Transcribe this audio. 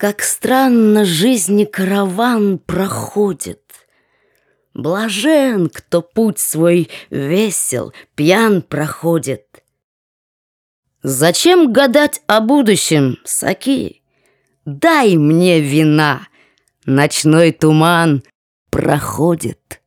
Как странно жизни караван проходит. Блажен, кто путь свой весел, пьян проходит. Зачем гадать о будущем, Саки? Дай мне вина, ночной туман проходит.